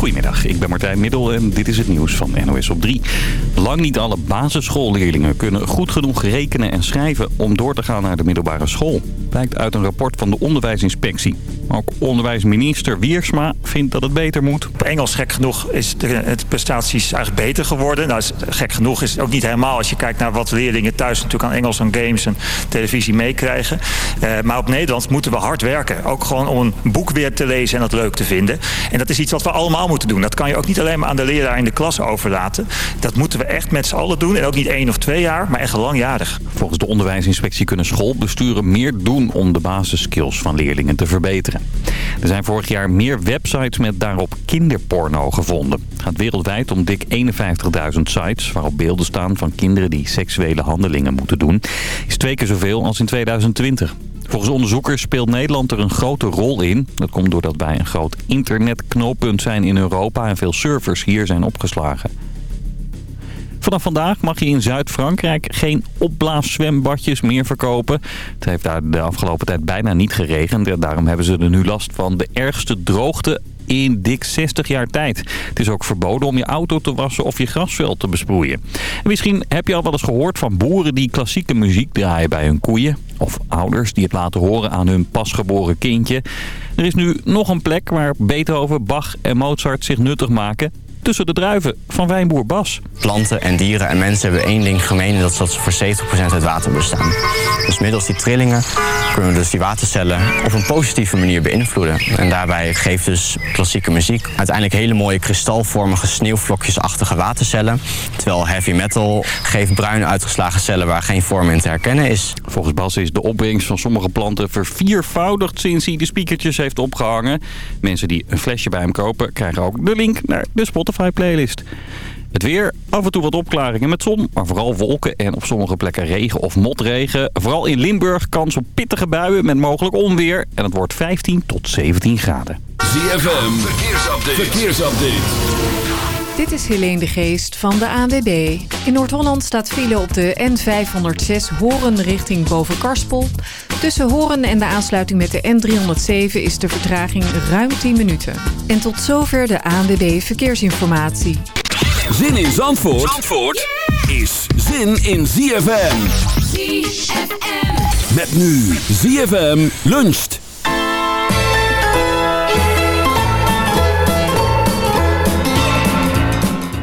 Goedemiddag, ik ben Martijn Middel en dit is het nieuws van NOS op 3. Lang niet alle basisschoolleerlingen kunnen goed genoeg rekenen en schrijven om door te gaan naar de middelbare school. Blijkt uit een rapport van de onderwijsinspectie. Ook onderwijsminister Wiersma vindt dat het beter moet. Op Engels, gek genoeg, is de, het prestaties eigenlijk beter geworden. Nou, gek genoeg is het ook niet helemaal als je kijkt naar wat leerlingen thuis natuurlijk aan Engels en games en televisie meekrijgen. Uh, maar op Nederlands moeten we hard werken. Ook gewoon om een boek weer te lezen en dat leuk te vinden. En dat is iets wat we allemaal moeten doen. Dat kan je ook niet alleen maar aan de leraar in de klas overlaten. Dat moeten we echt met z'n allen doen. En ook niet één of twee jaar, maar echt langjarig. Volgens de onderwijsinspectie kunnen schoolbesturen meer doen om de basisskills van leerlingen te verbeteren. Er zijn vorig jaar meer websites met daarop kinderporno gevonden. Het gaat wereldwijd om dik 51.000 sites waarop beelden staan van kinderen die seksuele handelingen moeten doen. Is twee keer zoveel als in 2020. Volgens onderzoekers speelt Nederland er een grote rol in. Dat komt doordat wij een groot internetknooppunt zijn in Europa en veel servers hier zijn opgeslagen. Vanaf vandaag mag je in Zuid-Frankrijk geen opblaaszwembadjes meer verkopen. Het heeft daar de afgelopen tijd bijna niet geregend. En daarom hebben ze er nu last van de ergste droogte in dik 60 jaar tijd. Het is ook verboden om je auto te wassen of je grasveld te besproeien. En misschien heb je al wel eens gehoord van boeren die klassieke muziek draaien bij hun koeien. Of ouders die het laten horen aan hun pasgeboren kindje. Er is nu nog een plek waar Beethoven, Bach en Mozart zich nuttig maken tussen de druiven van wijnboer Bas. Planten en dieren en mensen hebben één ding gemeen... en dat is dat ze voor 70% uit water bestaan. Dus middels die trillingen kunnen we dus die watercellen... op een positieve manier beïnvloeden. En daarbij geeft dus klassieke muziek... uiteindelijk hele mooie kristalvormige sneeuwvlokjesachtige watercellen. Terwijl heavy metal geeft bruin uitgeslagen cellen... waar geen vorm in te herkennen is. Volgens Bas is de opbrengst van sommige planten verviervoudigd... sinds hij de speakertjes heeft opgehangen. Mensen die een flesje bij hem kopen... krijgen ook de link naar de Spotify Spotify-playlist. Het weer, af en toe wat opklaringen met zon, maar vooral wolken en op sommige plekken regen of motregen. Vooral in Limburg kans op pittige buien met mogelijk onweer en het wordt 15 tot 17 graden. Verkeersupdate. verkeersupdate. Dit is Helene de Geest van de ANWB. In Noord-Holland staat file op de N506 Horen richting Bovenkarspel. Tussen Horen en de aansluiting met de N307 is de vertraging ruim 10 minuten. En tot zover de ANWB Verkeersinformatie. Zin in Zandvoort, Zandvoort is zin in ZFM. ZFM. Met nu ZFM luncht.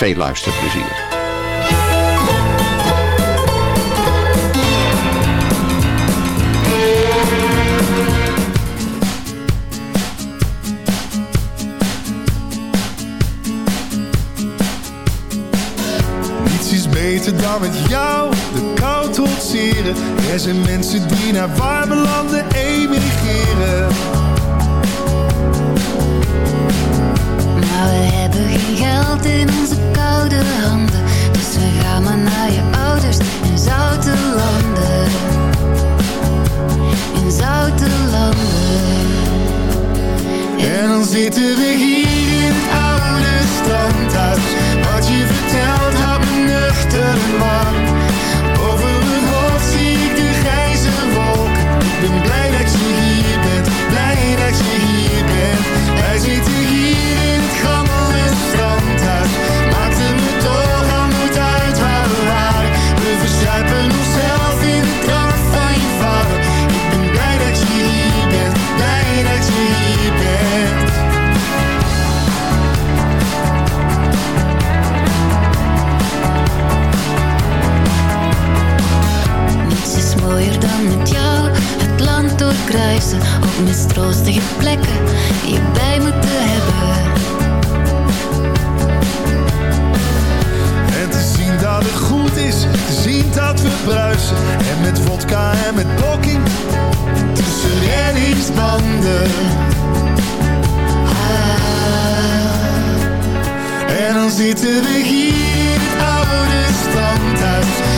Veel luisterplezier. dan met jou de kou trotseren. Er zijn mensen die naar warme landen emigreren. Maar we hebben geen geld in onze Dus we gaan maar naar je ouders in zoute landen. In zoute landen. En dan zitten we hier mistroostige plekken je bij moeten hebben. En te zien dat het goed is, te zien dat we bruisen. En met vodka en met blokking, tussen reddingsbanden. Ah. dan zitten we hier in het oude standhuis.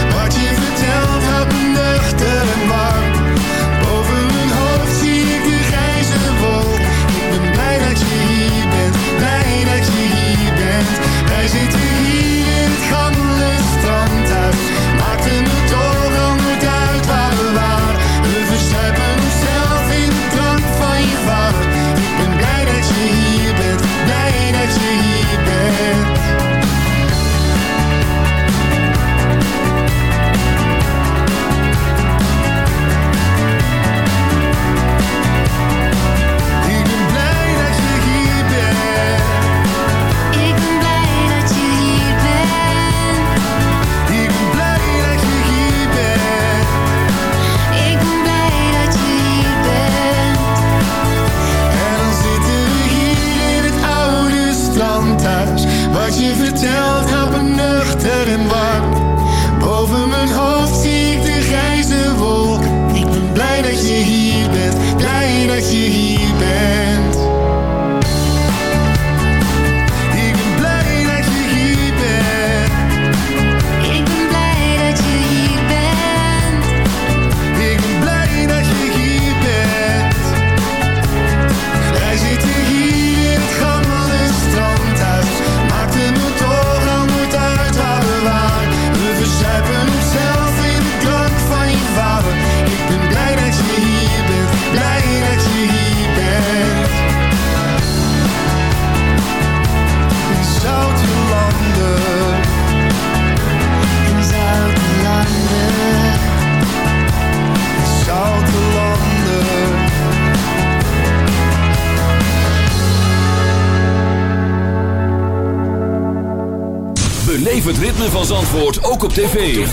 Ook op tv.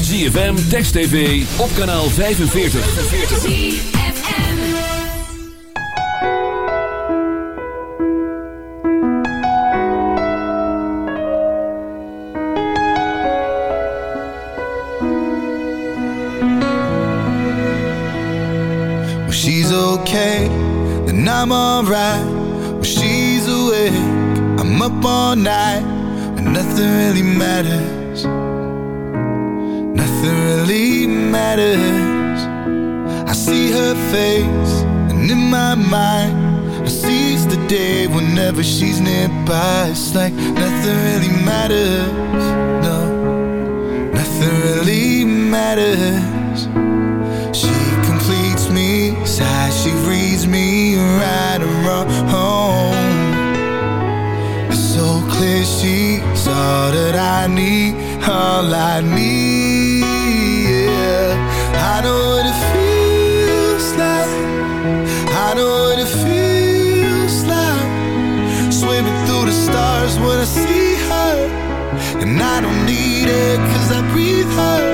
ZFM, Text TV, op kanaal 45. When she's okay, then I'm alright. When she's awake, I'm up all night. And nothing really matters. Nothing really matters. I see her face, and in my mind, I seize the day whenever she's nearby. It's like nothing really matters. No, nothing really matters. She completes me, sigh, she reads me right and wrong. It's so clear she's all that I need, all I need. When I see her. And I don't need it cause I breathe her.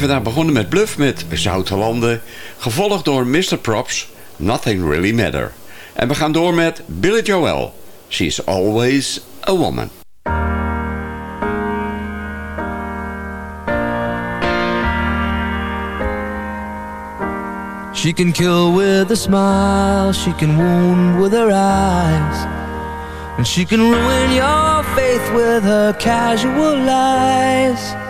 Ben vandaag begonnen met Bluff met Zoute Landen, gevolgd door Mr. Props, Nothing Really Matter. En we gaan door met Billy Joel, She's Always a Woman. She can kill with a smile, she can wound with her eyes, and she can ruin your faith with her casual lies.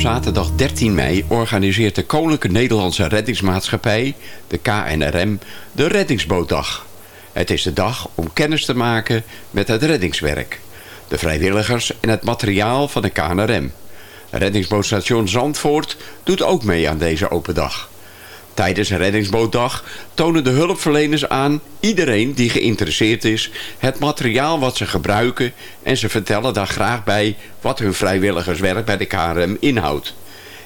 Zaterdag 13 mei organiseert de Koninklijke Nederlandse Reddingsmaatschappij, de KNRM, de Reddingsbootdag. Het is de dag om kennis te maken met het reddingswerk, de vrijwilligers en het materiaal van de KNRM. Reddingsbootstation Zandvoort doet ook mee aan deze open dag. Tijdens Reddingsbootdag tonen de hulpverleners aan iedereen die geïnteresseerd is het materiaal wat ze gebruiken en ze vertellen daar graag bij wat hun vrijwilligerswerk bij de KRM inhoudt.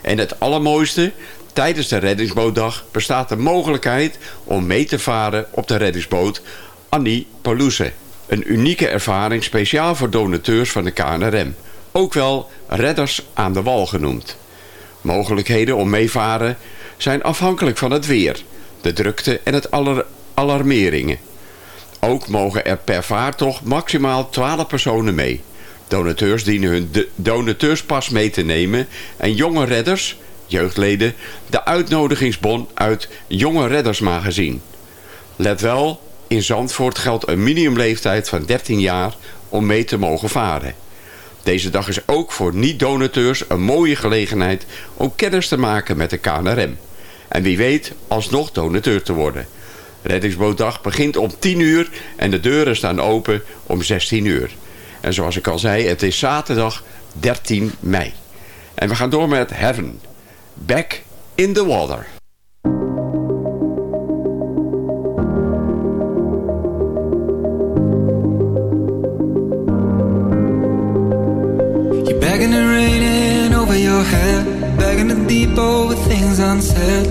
En het allermooiste, tijdens de Reddingsbootdag bestaat de mogelijkheid om mee te varen op de reddingsboot Annie Palouse. Een unieke ervaring speciaal voor donateurs van de KNRM. Ook wel redders aan de wal genoemd. Mogelijkheden om meevaren zijn afhankelijk van het weer. de drukte en het aller- alarmeringen. Ook mogen er per vaartocht maximaal 12 personen mee. Donateurs dienen hun donateurspas mee te nemen en jonge redders, jeugdleden, de uitnodigingsbon uit Jonge Reddersmagazine. Let wel, in Zandvoort geldt een minimumleeftijd van 13 jaar om mee te mogen varen. Deze dag is ook voor niet-donateurs een mooie gelegenheid om kennis te maken met de KNRM. En wie weet alsnog donateur te worden. Reddingsbootdag begint om 10 uur en de deuren staan open om 16 uur. En zoals ik al zei, het is zaterdag 13 mei. En we gaan door met Heaven. Back in the water. You're and raining over your head, begging to deep over things unsaid,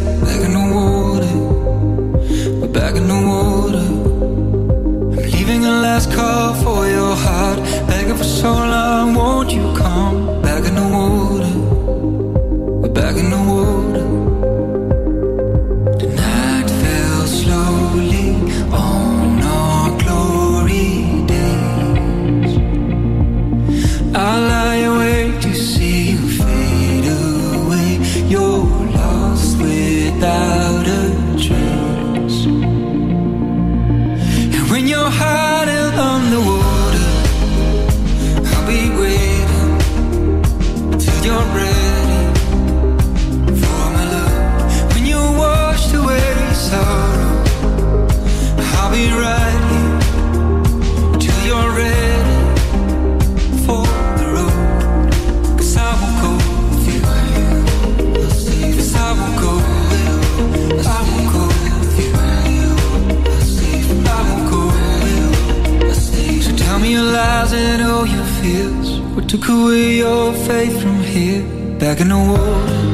took away your faith from here? Back in the water.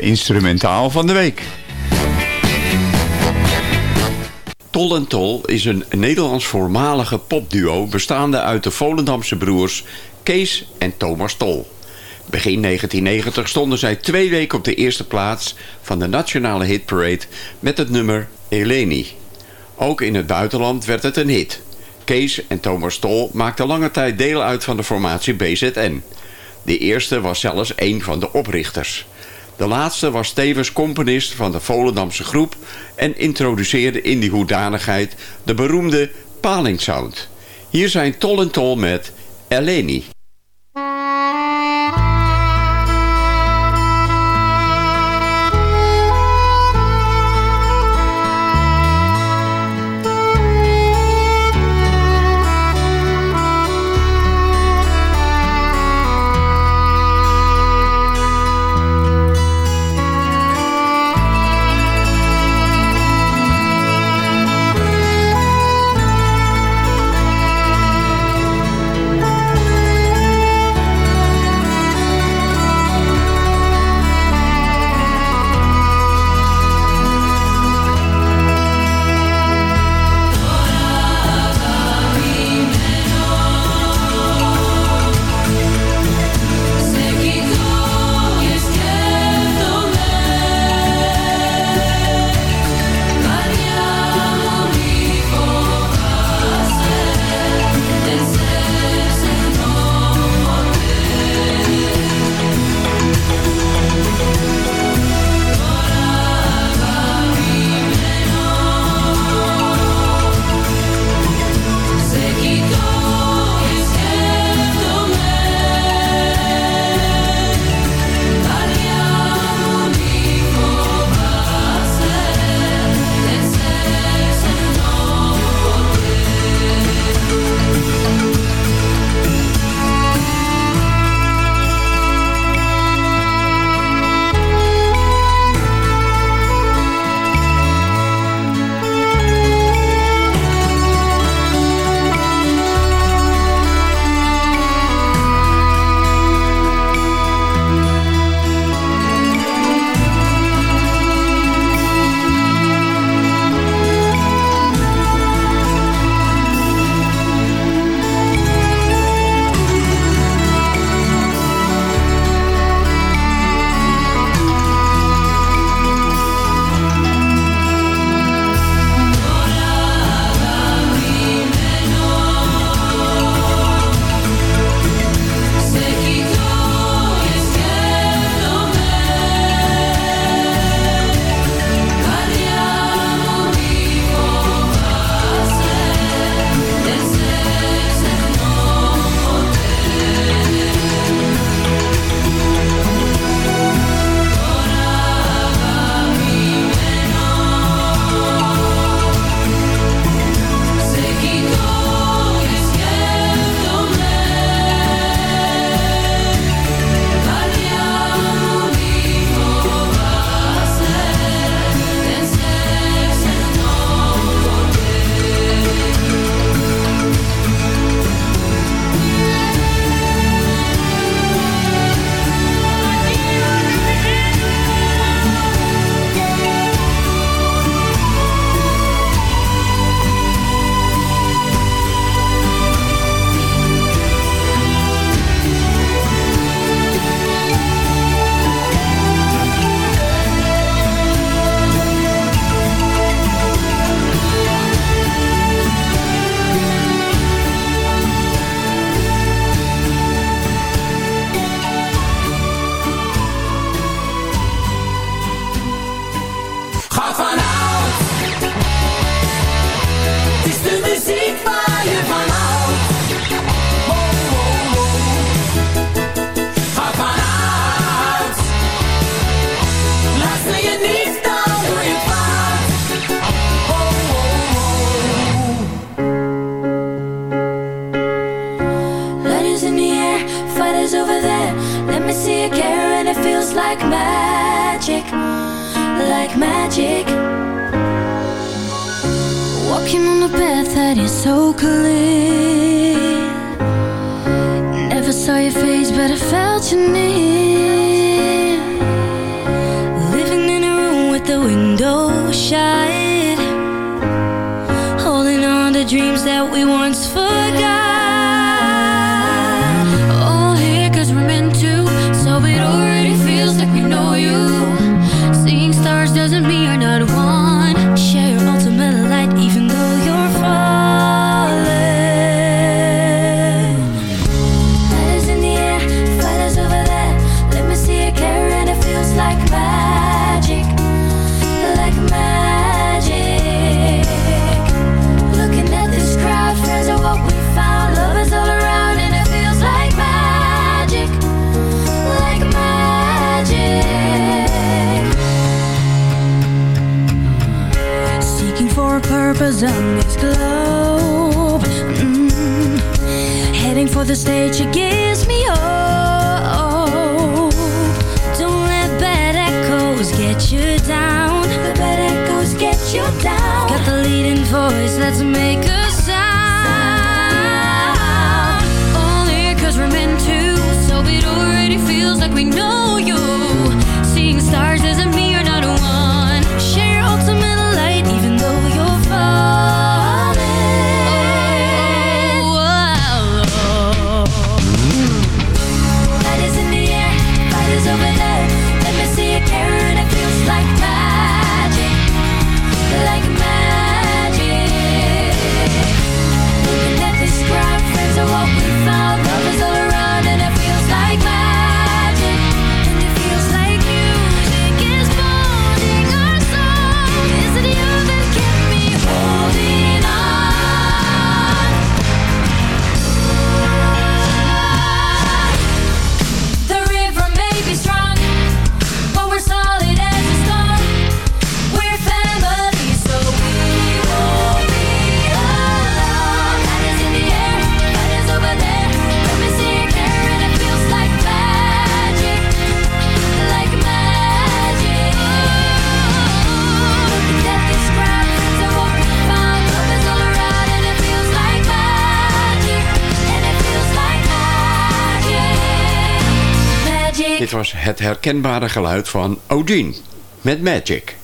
Instrumentaal van de week. Tol en Tol is een Nederlands voormalige popduo... bestaande uit de Volendamse broers Kees en Thomas Tol. Begin 1990 stonden zij twee weken op de eerste plaats... van de nationale hitparade met het nummer Eleni. Ook in het buitenland werd het een hit. Kees en Thomas Tol maakten lange tijd deel uit van de formatie BZN. De eerste was zelfs een van de oprichters... De laatste was tevens componist van de Volendamse groep... en introduceerde in die hoedanigheid de beroemde palingsound. Hier zijn Tol en Tol met Eleni. Dit was het herkenbare geluid van Odin met Magic.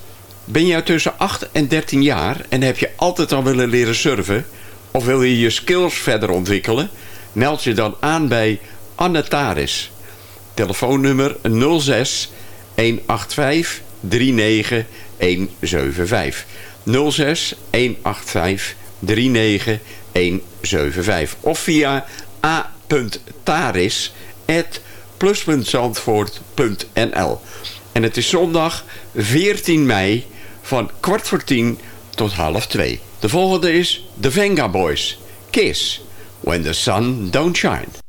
Ben jij tussen 8 en 13 jaar en heb je altijd al willen leren surfen? Of wil je je skills verder ontwikkelen? Meld je dan aan bij Annetaris. Telefoonnummer 06 185 39 175. 06 185 39 175. Of via a.taris.com plus.zandvoort.nl. En het is zondag 14 mei van kwart voor tien tot half twee. De volgende is The Venga Boys. Kiss. When the sun don't shine.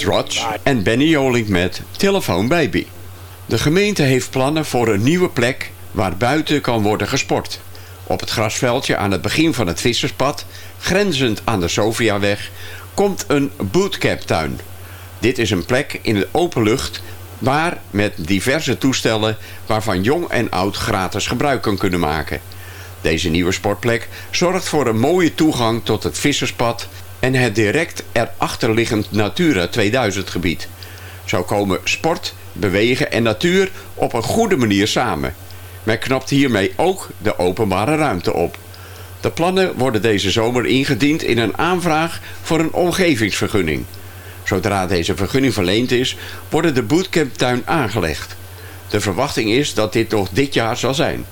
Rumbling Red Rods en Benny Jolink met Telefoon Baby. De gemeente heeft plannen voor een nieuwe plek waar buiten kan worden gesport. Op het grasveldje aan het begin van het visserspad, grenzend aan de Sofiaweg, komt een bootcamptuin. Dit is een plek in de open lucht waar met diverse toestellen waarvan jong en oud gratis gebruik kan kunnen maken. Deze nieuwe sportplek zorgt voor een mooie toegang tot het visserspad en het direct erachter liggend Natura 2000 gebied. Zo komen sport, bewegen en natuur op een goede manier samen. Men knapt hiermee ook de openbare ruimte op. De plannen worden deze zomer ingediend in een aanvraag voor een omgevingsvergunning. Zodra deze vergunning verleend is, wordt de bootcamptuin aangelegd. De verwachting is dat dit nog dit jaar zal zijn.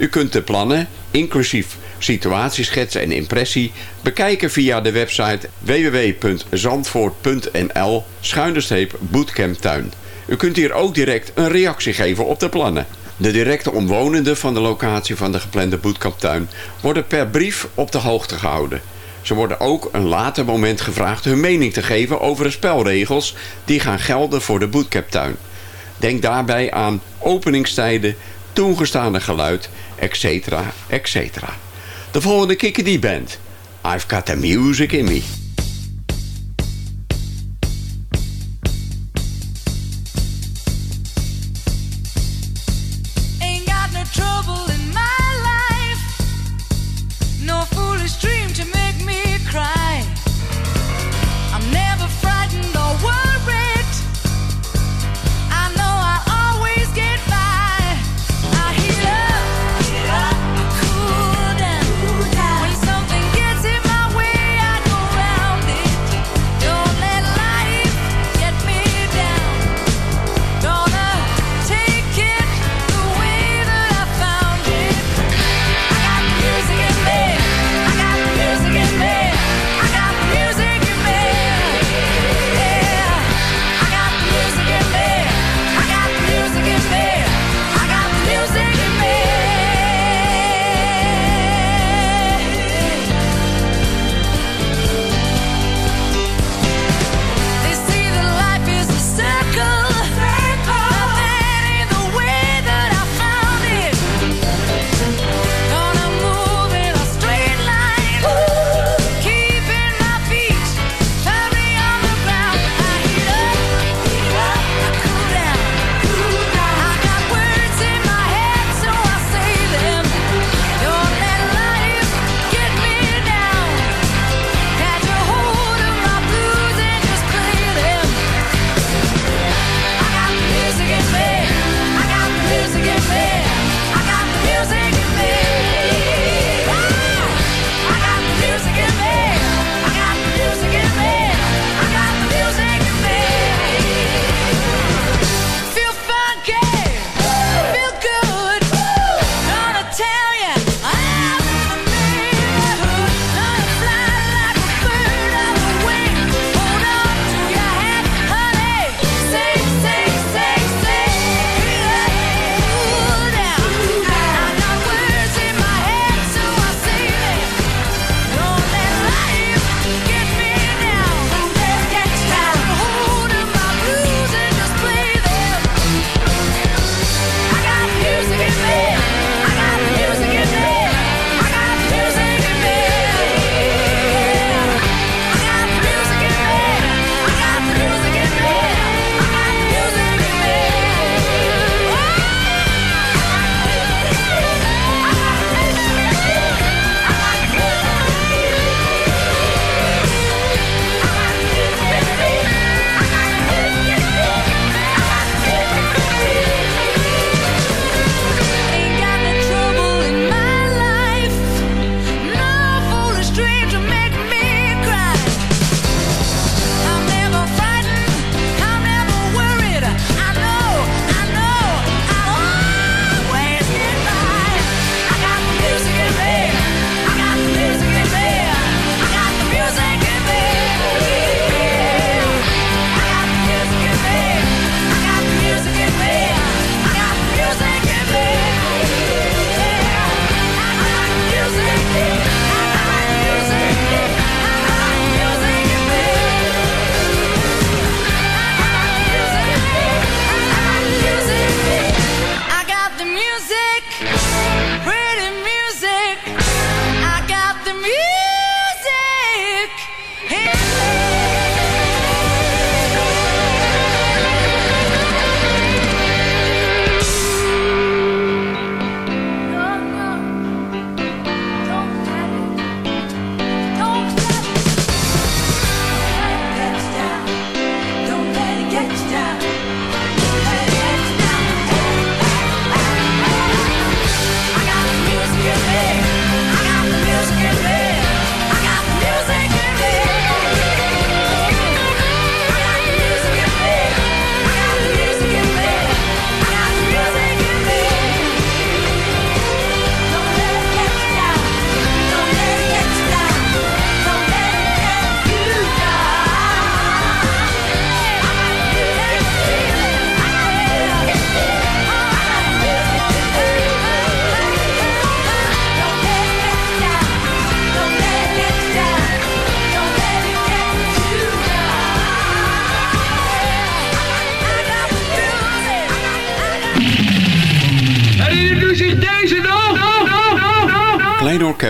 U kunt de plannen, inclusief situatieschets en impressie, bekijken via de website www.zandvoort.nl bootcamptuin. U kunt hier ook direct een reactie geven op de plannen. De directe omwonenden van de locatie van de geplande bootcamptuin worden per brief op de hoogte gehouden. Ze worden ook een later moment gevraagd hun mening te geven over de spelregels die gaan gelden voor de bootcamptuin. Denk daarbij aan openingstijden, toegestane geluid, etc. etc. De volgende Kikkerdie Band. I've got the music in me.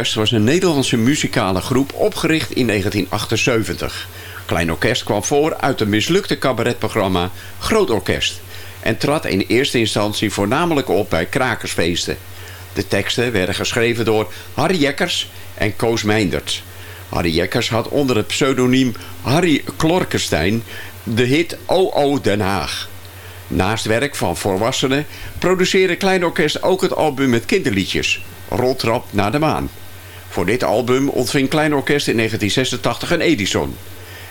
Orkest was een Nederlandse muzikale groep opgericht in 1978. Klein Orkest kwam voor uit een mislukte cabaretprogramma Groot Orkest... en trad in eerste instantie voornamelijk op bij krakersfeesten. De teksten werden geschreven door Harry Jekkers en Koos Meindert. Harry Jekkers had onder het pseudoniem Harry Klorkenstein de hit O.O. Den Haag. Naast werk van volwassenen produceerde Klein Orkest ook het album met kinderliedjes, Roltrap naar de maan. Voor dit album ontving Klein Orkest in 1986 een Edison.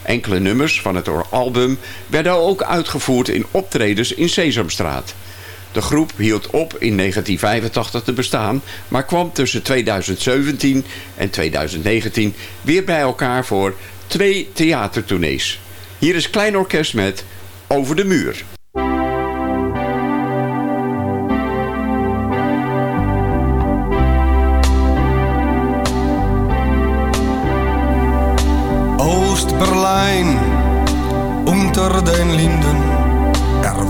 Enkele nummers van het album werden ook uitgevoerd in optredens in Sesamstraat. De groep hield op in 1985 te bestaan, maar kwam tussen 2017 en 2019 weer bij elkaar voor twee theatertournees. Hier is Klein Orkest met Over de Muur.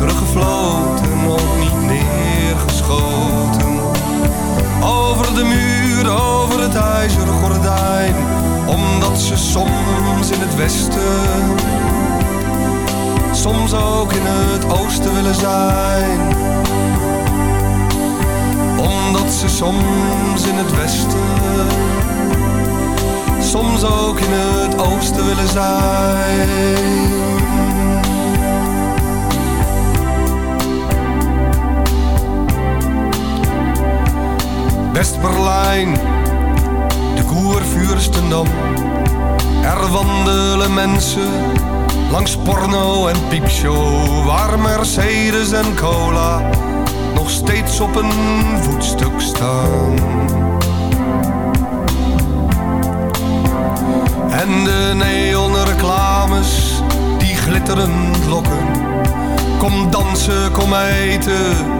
teruggefloten, ook niet neergeschoten. Over de muur, over het ijzeren gordijn. Omdat ze soms in het westen, soms ook in het oosten willen zijn omdat ze soms in het westen, soms ook in het oosten willen zijn. West-Berlijn, de Koervuurstendam. Er wandelen mensen langs porno en piepshow, waar Mercedes en cola nog steeds op een voetstuk staan. En de neonreclames die glitterend lokken. Kom dansen, kom eten,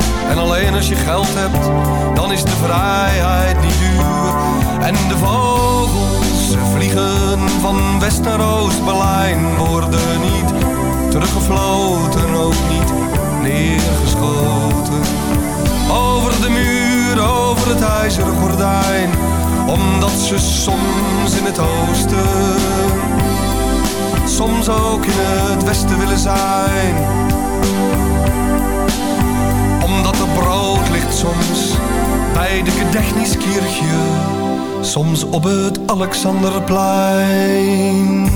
En alleen als je geld hebt, dan is de vrijheid niet duur. En de vogels, vliegen van west naar oost. Berlijn worden niet teruggefloten, ook niet neergeschoten. Over de muur, over het ijzeren gordijn, omdat ze soms in het oosten, soms ook in het westen willen zijn soms op het Alexanderplein.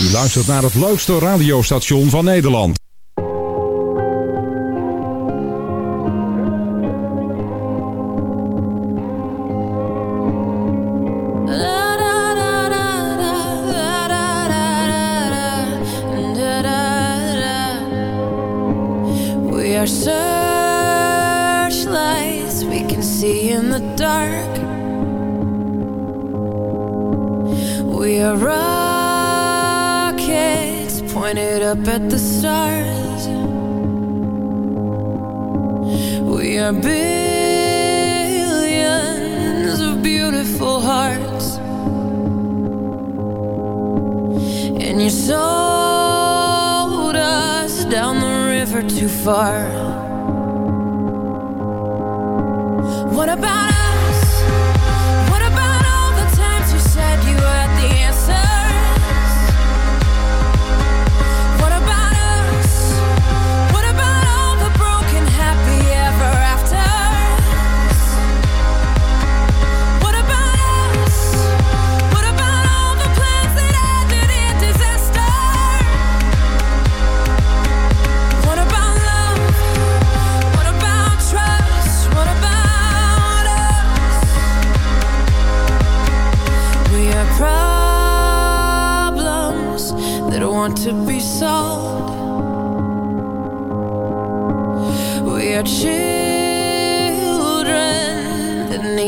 U luistert naar het leukste radiostation van Nederland.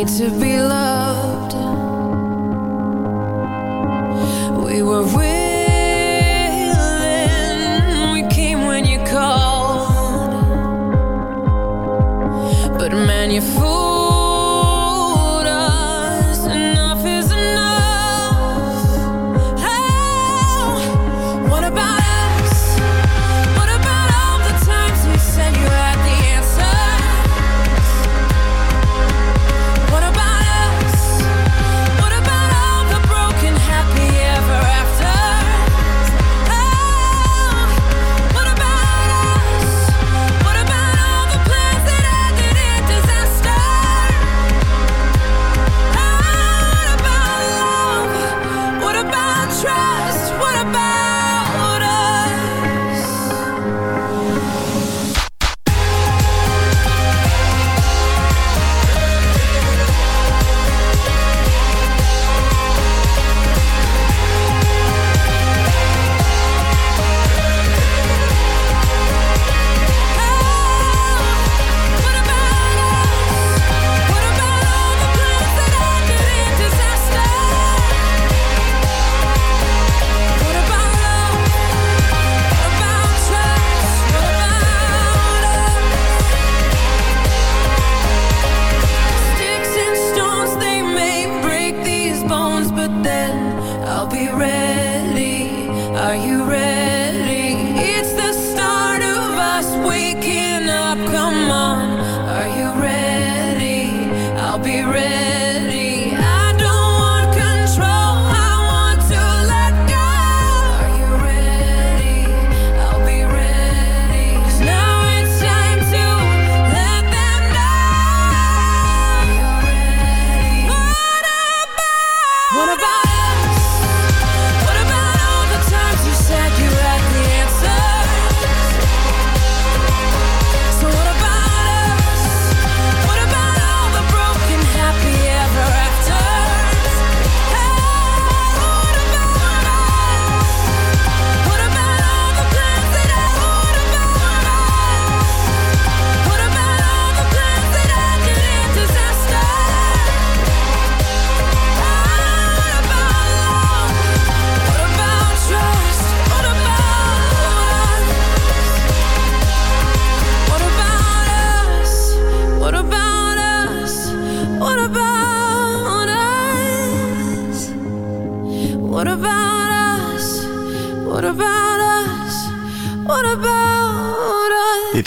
to be loved.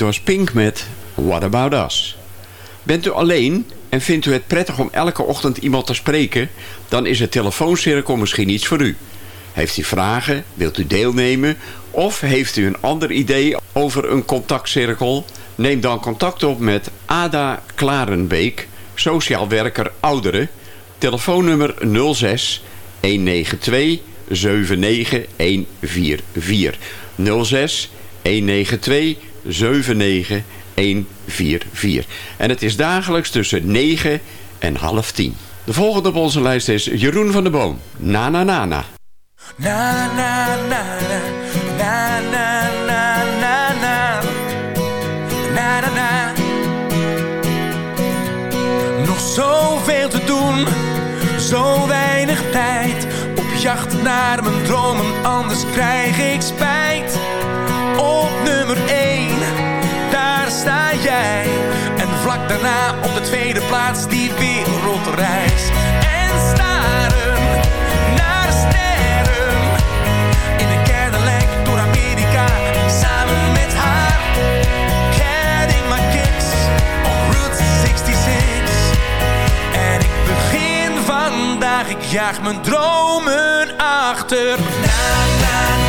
Was Pink met What About Us. Bent u alleen en vindt u het prettig om elke ochtend iemand te spreken... dan is het telefooncirkel misschien iets voor u. Heeft u vragen, wilt u deelnemen... of heeft u een ander idee over een contactcirkel... neem dan contact op met Ada Klarenbeek, sociaal werker ouderen... telefoonnummer 06 192 79144 06 192 79144. En het is dagelijks tussen 9 en half 10. De volgende op onze lijst is Jeroen van der Boom. Na na na na. Na na na na na na na na na na na Nog zoveel te doen, zo weinig tijd Op jacht naar mijn dromen, anders krijg ik spijt Op nummer 1, daar En vlak daarna op de tweede plaats die wereldreis En staren naar sterren in een Cadillac door Amerika samen met haar. Getting my kicks on Route 66. En ik begin vandaag, ik jaag mijn dromen achter. Na, na,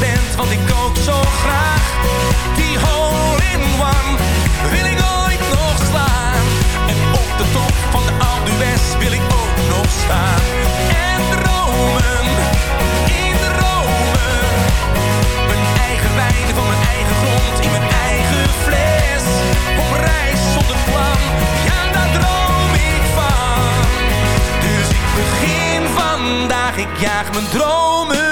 sterrentent, want ik kook zo graag Die hole in one wil ik ooit nog slaan? En op de top van de d'Huez wil ik ook nog staan. En dromen, in Rome Mijn eigen wijn van mijn eigen grond, in mijn eigen fles. Op reis zonder plan, ja daar droom ik van. Dus ik begin vandaag, ik jaag mijn dromen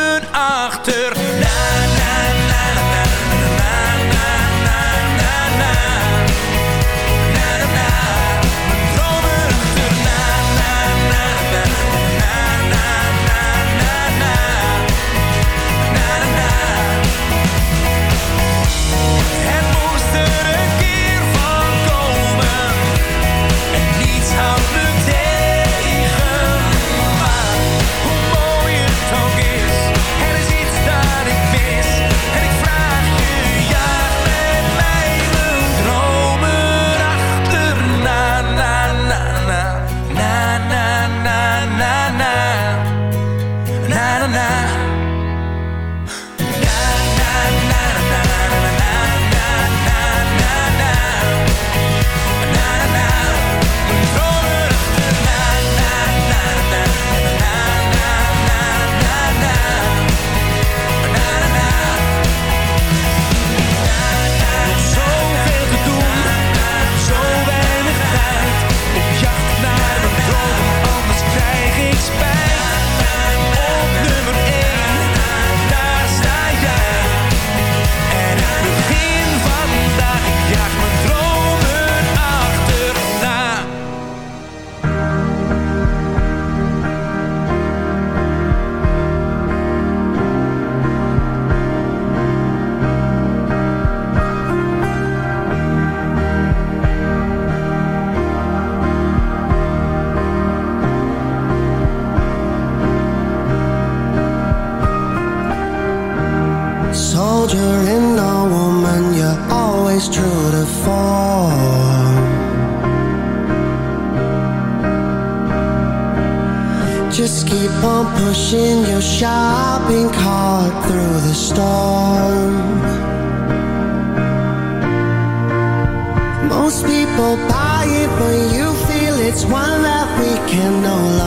one that we can no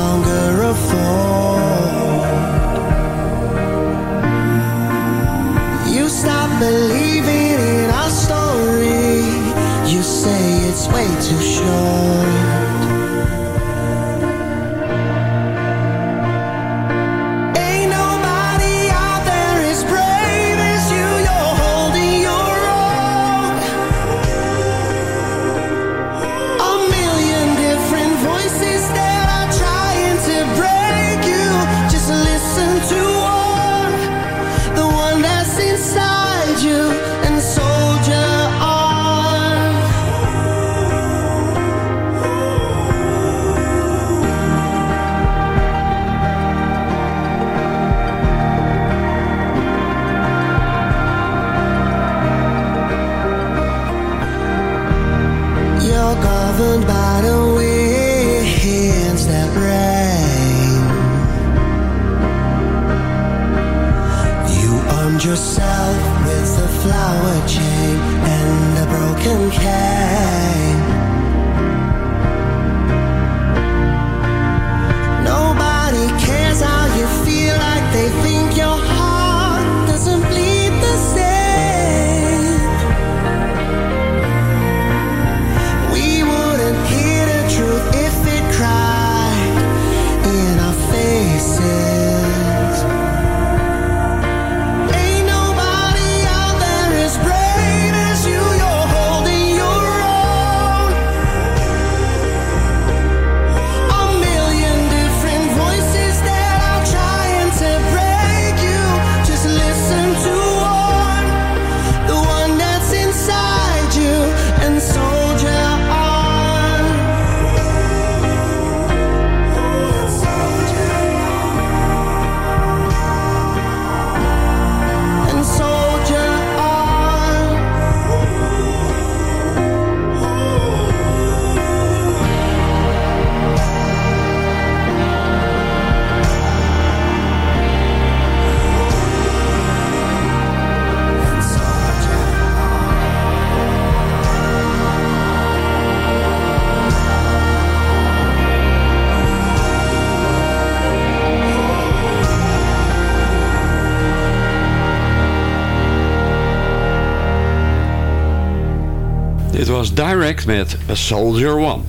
met Soldier One.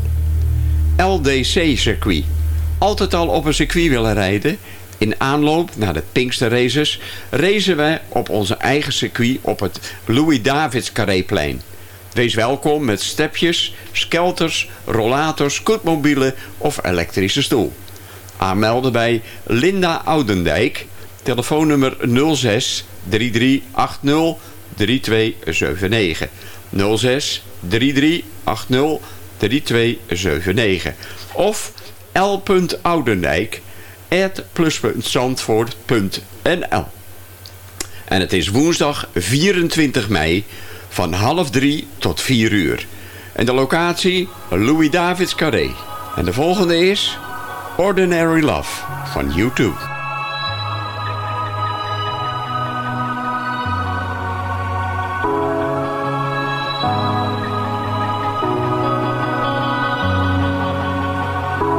LDC-circuit. Altijd al op een circuit willen rijden? In aanloop naar de Pinkster Races racen wij op onze eigen circuit op het Louis-Davids Carréplein. Wees welkom met stepjes, skelters, rollators, scootmobielen of elektrische stoel. Aanmelden bij Linda Oudendijk, telefoonnummer 06 3380 3279. 06 3380 3279. Of l.oudendijk En het is woensdag 24 mei van half drie tot 4 uur. En de locatie Louis Davids Carré. En de volgende is Ordinary Love van U2.